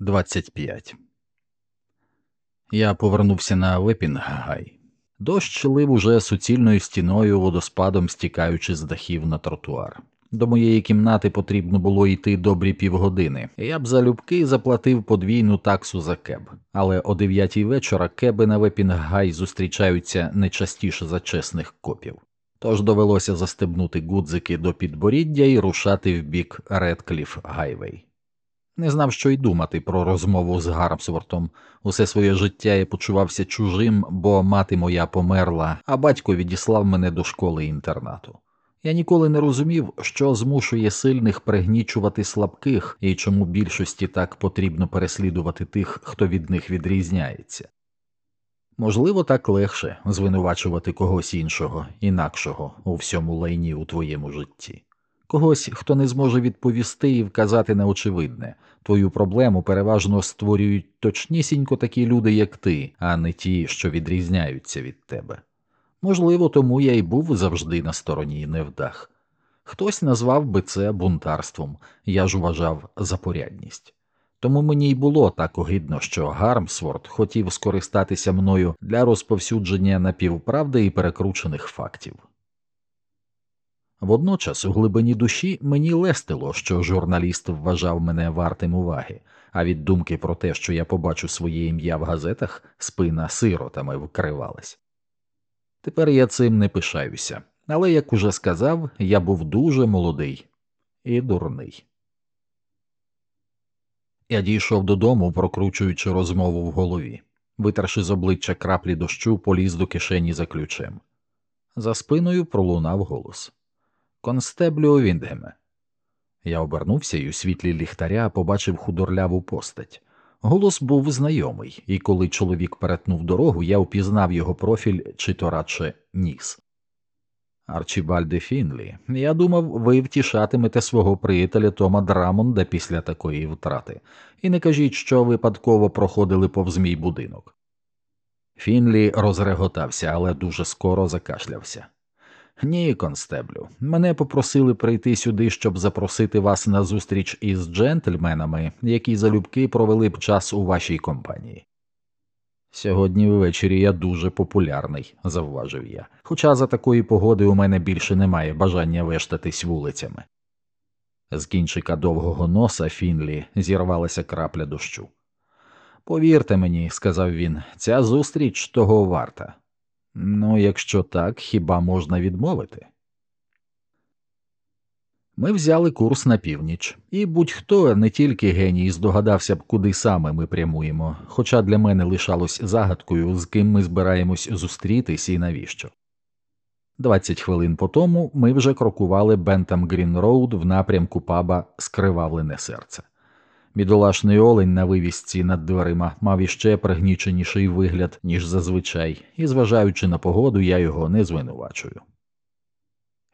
25 Я повернувся на Вепінгай. Дощ лив уже суцільною стіною водоспадом стікаючи з дахів на тротуар. До моєї кімнати потрібно було йти добрі півгодини. Я б залюбки заплатив подвійну таксу за кеб, але о дев'ятій вечора кеби на Вепінгай зустрічаються не частіше за чесних копів. Тож довелося застебнути гудзики до підборіддя і рушати в бік Редкліф Гайвей. Не знав, що й думати про розмову з Гармсвортом. Усе своє життя я почувався чужим, бо мати моя померла, а батько відіслав мене до школи інтернату. Я ніколи не розумів, що змушує сильних пригнічувати слабких і чому більшості так потрібно переслідувати тих, хто від них відрізняється. Можливо, так легше звинувачувати когось іншого, інакшого у всьому лайні у твоєму житті, когось, хто не зможе відповісти і вказати на очевидне, твою проблему переважно створюють точнісінько такі люди, як ти, а не ті, що відрізняються від тебе. Можливо, тому я й був завжди на стороні невдах. Хтось назвав би це бунтарством, я ж вважав за порядність. Тому мені й було так огидно, що Гармсворт хотів скористатися мною для розповсюдження напівправди і перекручених фактів. Водночас у глибині душі мені лестило, що журналіст вважав мене вартим уваги, а від думки про те, що я побачу своє ім'я в газетах, спина сиротами вкривалась. Тепер я цим не пишаюся, але, як уже сказав, я був дуже молодий і дурний. Я дійшов додому, прокручуючи розмову в голові, витерши з обличчя краплі дощу, поліз до кишені за ключем. За спиною пролунав голос Констеблю Віндгеме. Я обернувся і у світлі ліхтаря побачив худорляву постать. Голос був знайомий, і коли чоловік перетнув дорогу, я впізнав його профіль чи то радше ніс. Арчібальде Фінлі, я думав, ви втішатимете свого приятеля Тома Драмонда після такої втрати, і не кажіть, що випадково проходили повз мій будинок. Фінлі розреготався, але дуже скоро закашлявся. Ні, констеблю, мене попросили прийти сюди, щоб запросити вас на зустріч із джентльменами, які залюбки провели б час у вашій компанії. Сьогодні ввечері я дуже популярний, завважив я, хоча за такої погоди у мене більше немає бажання вештатись вулицями. З кінчика довгого носа Фінлі зірвалася крапля дощу. Повірте мені, сказав він, ця зустріч того варта. Ну, якщо так, хіба можна відмовити? Ми взяли курс на північ, і будь-хто не тільки геній здогадався б, куди саме ми прямуємо, хоча для мене лишалось загадкою, з ким ми збираємось зустрітись і навіщо. Двадцять хвилин по тому ми вже крокували Бентам Грін Роуд в напрямку паба Скривавлене серце. Бідолашний олень на вивісці над дверима мав іще пригніченіший вигляд, ніж зазвичай, і, зважаючи на погоду, я його не звинувачую.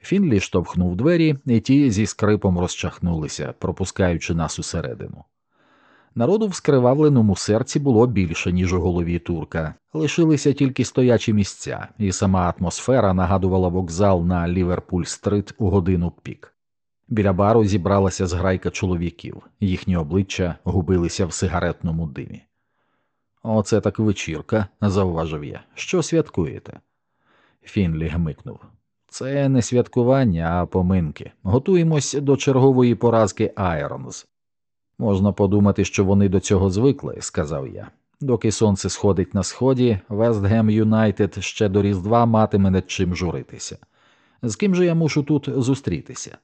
Фінлі штовхнув двері, і ті зі скрипом розчахнулися, пропускаючи нас усередину. Народу в скривавленому серці було більше, ніж у голові турка, лишилися тільки стоячі місця, і сама атмосфера нагадувала вокзал на Ліверпуль стрит у годину пік. Біля бару зібралася зграйка чоловіків, їхні обличчя губилися в сигаретному димі. Оце так вечірка, зауважив я. Що святкуєте? Фінлі гмикнув. Це не святкування, а поминки. Готуємось до чергової поразки Айронс. Можна подумати, що вони до цього звикли, сказав я. Доки сонце сходить на сході, Вестгем Юнайтед ще до Різдва матиме над чим журитися. З ким же я мушу тут зустрітися?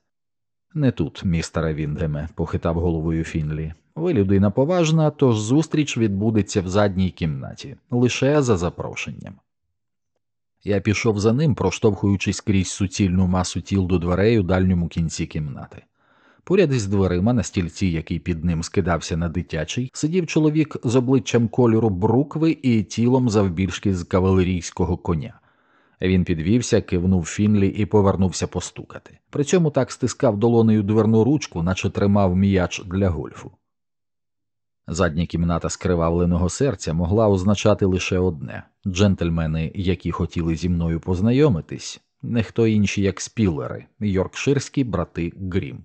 Не тут, містере Віндгеме, похитав головою Фінлі. Ви людина поважна, тож зустріч відбудеться в задній кімнаті, лише за запрошенням. Я пішов за ним, проштовхуючись крізь суцільну масу тіл до дверей у дальньому кінці кімнати. Поряд із дверима, на стільці, який під ним скидався на дитячий, сидів чоловік з обличчям кольору брукви і тілом завбільшки з кавалерійського коня. Він підвівся, кивнув Фінлі і повернувся постукати. При цьому так стискав долонею дверну ручку, наче тримав м'яч для гольфу. Задня кімната скривавленого серця могла означати лише одне джентльмени, які хотіли зі мною познайомитись, не хто інші, як спілери, йоркширські брати Грім.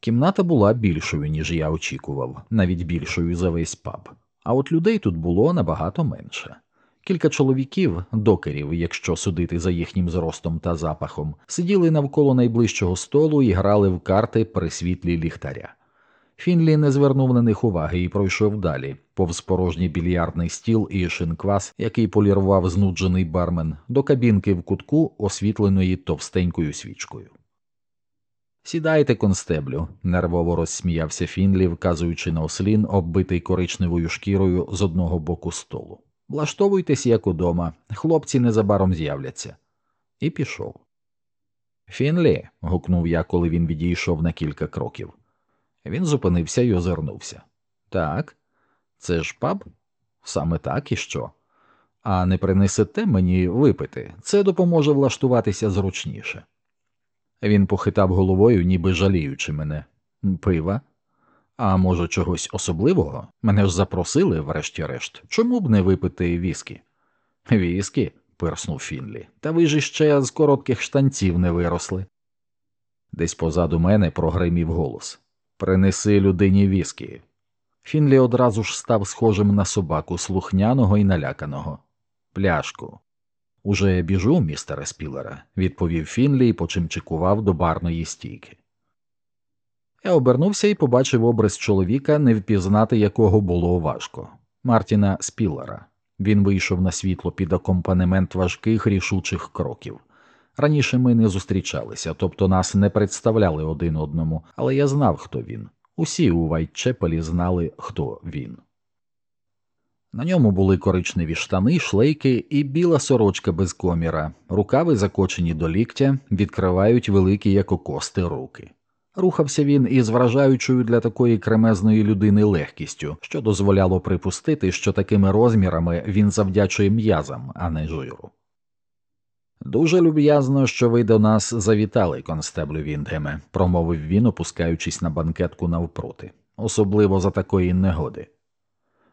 Кімната була більшою, ніж я очікував, навіть більшою за весь паб, а от людей тут було набагато менше. Кілька чоловіків, докерів, якщо судити за їхнім зростом та запахом, сиділи навколо найближчого столу і грали в карти при світлі ліхтаря. Фінлі не звернув на них уваги і пройшов далі, повз порожній більярдний стіл і шинквас, який полірував знуджений бармен, до кабінки в кутку, освітленої товстенькою свічкою. Сідайте, констеблю, нервово розсміявся Фінлі, вказуючи на ослін, оббитий коричневою шкірою з одного боку столу. Влаштовуйтесь, як удома, хлопці незабаром з'являться. І пішов. Фінлі. гукнув я, коли він відійшов на кілька кроків. Він зупинився і озирнувся. Так, це ж паб? Саме так і що? А не принесете мені випити, це допоможе влаштуватися зручніше. Він похитав головою, ніби жаліючи мене. Пива? А може, чогось особливого? Мене ж запросили, врешті-решт. Чому б не випити віскі? Віскі? пирснув Фінлі. Та ви ж іще з коротких штанців не виросли. Десь позаду мене прогримів голос Принеси людині віскі. Фінлі одразу ж став схожим на собаку слухняного і наляканого. Пляшку. Уже біжу, містере Спілера, відповів Фінлі і почимчикував до барної стійки. Я обернувся і побачив образ чоловіка, не впізнати якого було важко Мартіна Спілера. Він вийшов на світло під акомпанемент важких рішучих кроків. Раніше ми не зустрічалися, тобто нас не представляли один одному, але я знав, хто він. Усі у Вайтчепелі знали, хто він. На ньому були коричневі штани, шлейки і біла сорочка без коміра, рукави закочені до ліктя, відкривають великі як окости руки. Рухався він із вражаючою для такої кремезної людини легкістю, що дозволяло припустити, що такими розмірами він завдячує м'язам, а не жиру. Дуже люб'язно, що ви до нас завітали, констеблю Віндгеме, промовив він, опускаючись на банкетку навпроти, особливо за такої негоди.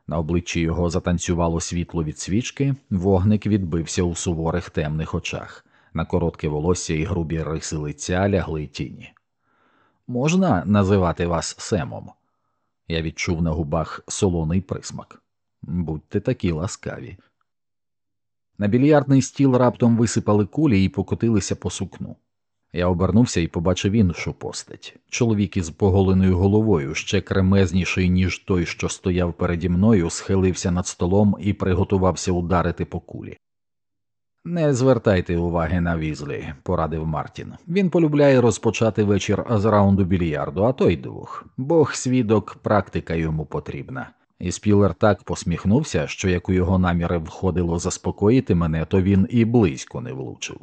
На обличчі його затанцювало світло від свічки, вогник відбився у суворих темних очах, на коротке волосся і грубі риси лиця лягли тіні. Можна називати вас Семом? Я відчув на губах солоний присмак. Будьте такі ласкаві. На більярдний стіл раптом висипали кулі і покотилися по сукну. Я обернувся і побачив іншу постать чоловік із поголеною головою, ще кремезніший, ніж той, що стояв переді мною, схилився над столом і приготувався ударити по кулі. Не звертайте уваги на візлі, порадив Мартін. Він полюбляє розпочати вечір з раунду більярду, а то й двох. Бог свідок, практика йому потрібна. І Спілер так посміхнувся, що як у його наміри входило заспокоїти мене, то він і близько не влучив.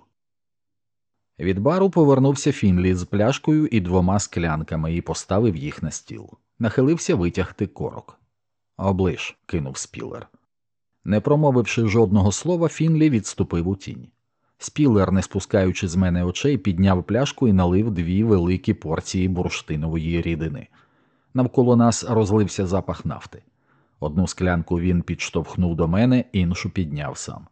Від бару повернувся Фінлі з пляшкою і двома склянками і поставив їх на стіл. Нахилився витягти корок. Оближ, кинув Спілер. Не промовивши жодного слова, Фінлі відступив у тінь. Спілер, не спускаючи з мене очей, підняв пляшку і налив дві великі порції бурштинової рідини. Навколо нас розлився запах нафти. Одну склянку він підштовхнув до мене, іншу підняв сам.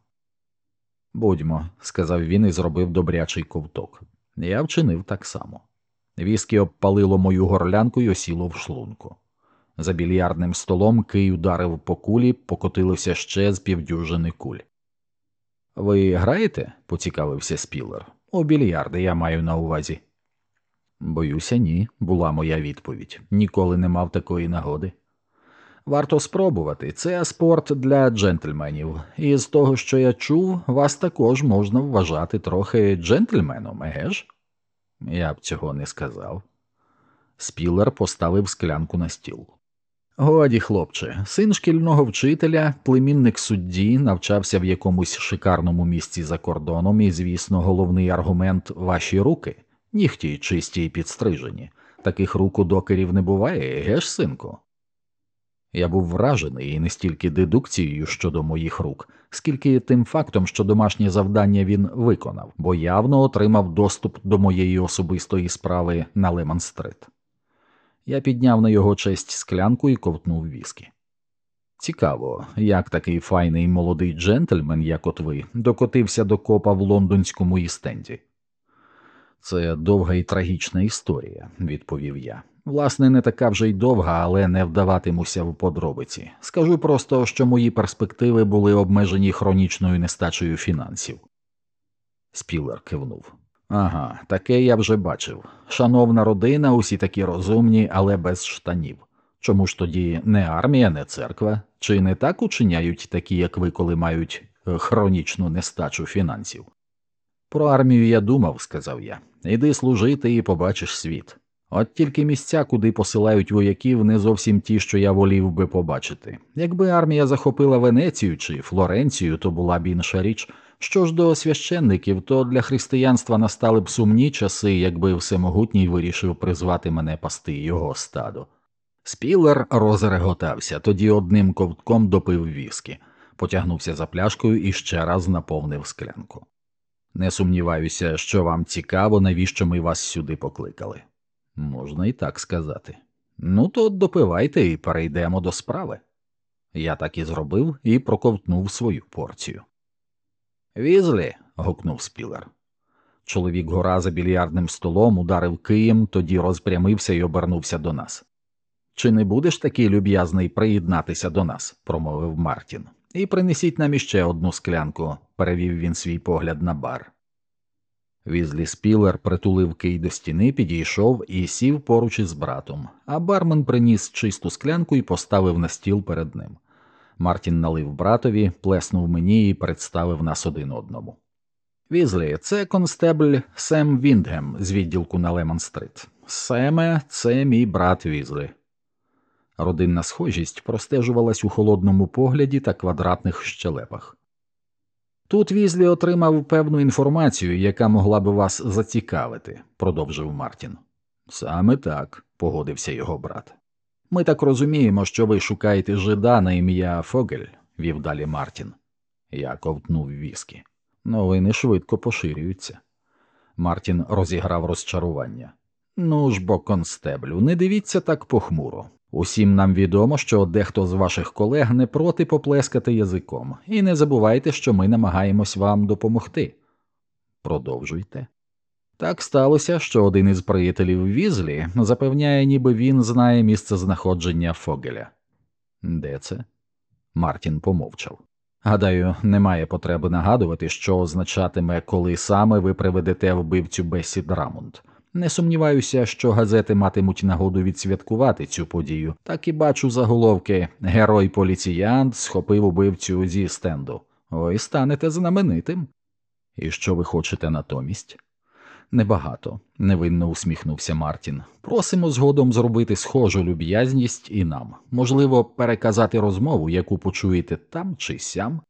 Будьмо, сказав він і зробив добрячий ковток. Я вчинив так само. Віскі обпалило мою горлянку й осіло в шлунку. За більярдним столом кий ударив по кулі, покотилося ще з півдюжини куль. Ви граєте? поцікавився Спілер. У більярди я маю на увазі. Боюся, ні, була моя відповідь. Ніколи не мав такої нагоди. Варто спробувати. Це спорт для джентльменів, і з того, що я чув, вас також можна вважати трохи джентльменом, еге? Я б цього не сказав. Спілер поставив склянку на стіл. Годі, хлопче, син шкільного вчителя, племінник судді, навчався в якомусь шикарному місці за кордоном, і, звісно, головний аргумент ваші руки, нігті чисті й підстрижені. Таких рук у докерів не буває, еге ж, синку? Я був вражений і не стільки дедукцією щодо моїх рук, скільки тим фактом, що домашнє завдання він виконав, бо явно отримав доступ до моєї особистої справи на Лемон-стрит. Я підняв на його честь склянку і ковтнув віскі. Цікаво, як такий файний молодий джентльмен, як от ви, докотився до копа в лондонському істенді. Це довга і трагічна історія, відповів я. Власне, не така вже й довга, але не вдаватимуся в подробиці. Скажу просто, що мої перспективи були обмежені хронічною нестачею фінансів. Спілер кивнув. Ага, таке я вже бачив. Шановна родина, усі такі розумні, але без штанів. Чому ж тоді не армія, не церква? Чи не так учиняють такі, як ви, коли мають е, хронічну нестачу фінансів? Про армію я думав, сказав я. Іди служити і побачиш світ. От тільки місця, куди посилають вояків, не зовсім ті, що я волів би побачити. Якби армія захопила Венецію чи Флоренцію, то була б інша річ. Що ж до священників, то для християнства настали б сумні часи, якби всемогутній вирішив призвати мене пасти його стадо. Спілер розреготався, тоді одним ковтком допив віскі, потягнувся за пляшкою і ще раз наповнив склянку. Не сумніваюся, що вам цікаво, навіщо ми вас сюди покликали. Можна і так сказати. Ну, то допивайте і перейдемо до справи. Я так і зробив і проковтнув свою порцію. Візлі. гукнув спілер. Чоловік гора за більярдним столом ударив києм, тоді розпрямився і обернувся до нас. Чи не будеш такий люб'язний приєднатися до нас? промовив Мартін. І принесіть нам іще одну склянку, перевів він свій погляд на бар. Візлі Спілер притулив кий до стіни, підійшов і сів поруч із братом, а бармен приніс чисту склянку і поставив на стіл перед ним. Мартін налив братові, плеснув мені і представив нас один одному. Візлі, це констебль Сем Віндгем з відділку на Лемон-стрит. Семе, це мій брат Візлі. Родинна схожість простежувалась у холодному погляді та квадратних щелепах. Тут Візлі отримав певну інформацію, яка могла би вас зацікавити, продовжив Мартін. Саме так, погодився його брат. Ми так розуміємо, що ви шукаєте жида на ім'я Фогель, вів далі Мартін. Я ковтнув віскі. Новини швидко поширюються. Мартін розіграв розчарування. Ну ж бо, констеблю, не дивіться так похмуро. Усім нам відомо, що дехто з ваших колег не проти поплескати язиком, і не забувайте, що ми намагаємось вам допомогти. Продовжуйте. Так сталося, що один із приятелів Візлі запевняє, ніби він знає місце знаходження Фогеля. Де це? Мартін помовчав. Гадаю, немає потреби нагадувати, що означатиме, коли саме ви приведете вбивцю Бесі Драмунд. Не сумніваюся, що газети матимуть нагоду відсвяткувати цю подію, так і бачу заголовки Герой поліціянт схопив убивцю зі стенду. Ви станете знаменитим. І що ви хочете натомість? Небагато, невинно усміхнувся Мартін. Просимо згодом зробити схожу люб'язність і нам, можливо, переказати розмову, яку почуєте там чи сям.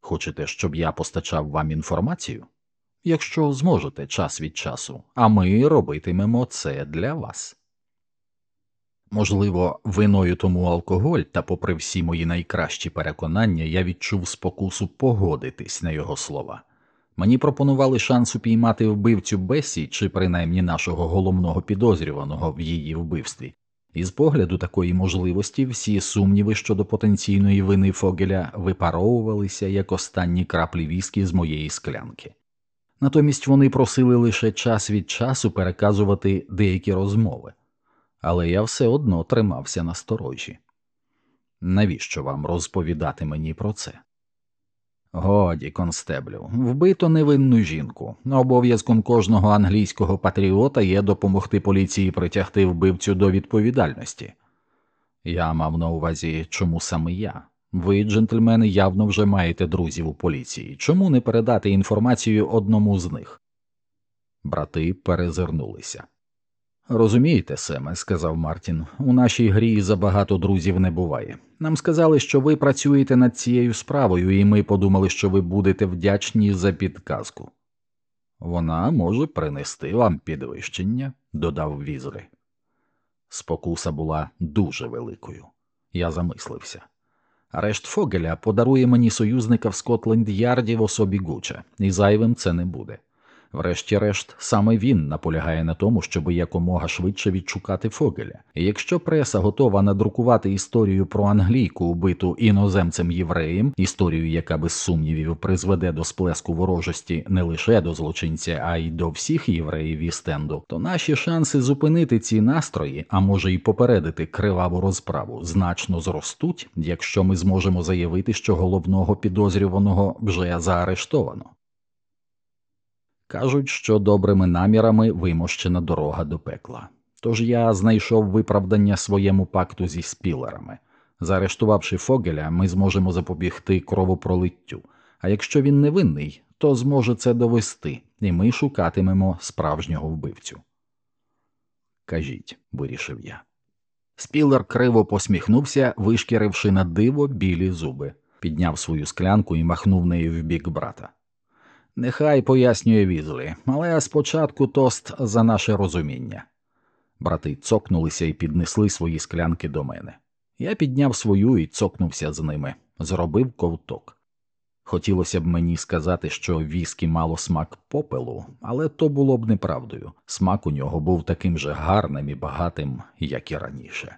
Хочете, щоб я постачав вам інформацію? Якщо зможете час від часу, а ми робитимемо це для вас. Можливо, виною тому алкоголь, та, попри всі мої найкращі переконання, я відчув спокусу погодитись на його слова. Мені пропонували шанс упіймати вбивцю Бесі чи принаймні нашого головного підозрюваного в її вбивстві, і з погляду такої можливості всі сумніви щодо потенційної вини Фогеля випаровувалися як останні краплі віскі з моєї склянки. Натомість вони просили лише час від часу переказувати деякі розмови, але я все одно тримався на сторожі. Навіщо вам розповідати мені про це? Годі, констеблю, вбито невинну жінку. Обов'язком кожного англійського патріота є допомогти поліції притягти вбивцю до відповідальності. Я мав на увазі, чому саме я. Ви, джентльмени, явно вже маєте друзів у поліції. Чому не передати інформацію одному з них? Брати перезирнулися. Розумієте, Семе, сказав Мартін, у нашій грі забагато друзів не буває. Нам сказали, що ви працюєте над цією справою, і ми подумали, що ви будете вдячні за підказку. Вона може принести вам підвищення, додав Візри. Спокуса була дуже великою. Я замислився. Арешт Фогеля подарує мені союзника в Скотленд Ярді в особі Гуча, і зайвим це не буде. Врешті-решт, саме він наполягає на тому, щоб якомога швидше відшукати Фогеля. І якщо преса готова надрукувати історію про англійку, убиту іноземцем євреєм, історію, яка без сумнівів призведе до сплеску ворожості не лише до злочинця, а й до всіх євреїв Істенду, то наші шанси зупинити ці настрої, а може й попередити криваву розправу, значно зростуть, якщо ми зможемо заявити, що головного підозрюваного вже заарештовано. Кажуть, що добрими намірами вимощена дорога до пекла. Тож я знайшов виправдання своєму пакту зі спілерами. Заарештувавши Фогеля, ми зможемо запобігти кровопролиттю, а якщо він невинний, то зможе це довести, і ми шукатимемо справжнього вбивцю. Кажіть, вирішив я. Спілер криво посміхнувся, вишкіривши на диво білі зуби, підняв свою склянку і махнув нею в бік брата. Нехай пояснює візлі, але спочатку тост за наше розуміння. Брати цокнулися і піднесли свої склянки до мене. Я підняв свою і цокнувся з ними, зробив ковток. Хотілося б мені сказати, що віскі мало смак попелу, але то було б неправдою. Смак у нього був таким же гарним і багатим, як і раніше.